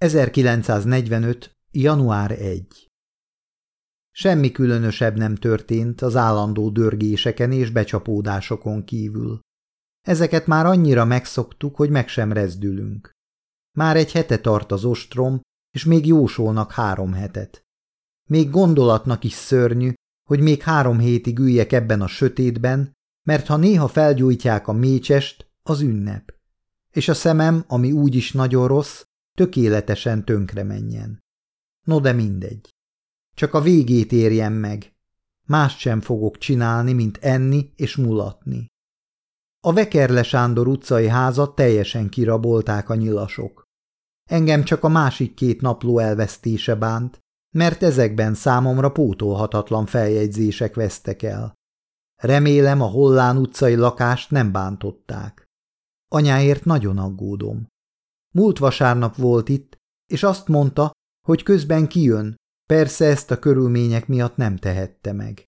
1945. január 1 Semmi különösebb nem történt az állandó dörgéseken és becsapódásokon kívül. Ezeket már annyira megszoktuk, hogy meg sem rezdülünk. Már egy hete tart az ostrom, és még jósolnak három hetet. Még gondolatnak is szörnyű, hogy még három hétig üljek ebben a sötétben, mert ha néha felgyújtják a mécsest, az ünnep. És a szemem, ami úgyis nagyon rossz, tökéletesen tönkre menjen. No de mindegy. Csak a végét érjem meg. Mást sem fogok csinálni, mint enni és mulatni. A Vekerle Sándor utcai házat teljesen kirabolták a nyilasok. Engem csak a másik két napló elvesztése bánt, mert ezekben számomra pótolhatatlan feljegyzések vesztek el. Remélem a Hollán utcai lakást nem bántották. Anyáért nagyon aggódom. Múlt vasárnap volt itt, és azt mondta, hogy közben kijön, persze ezt a körülmények miatt nem tehette meg.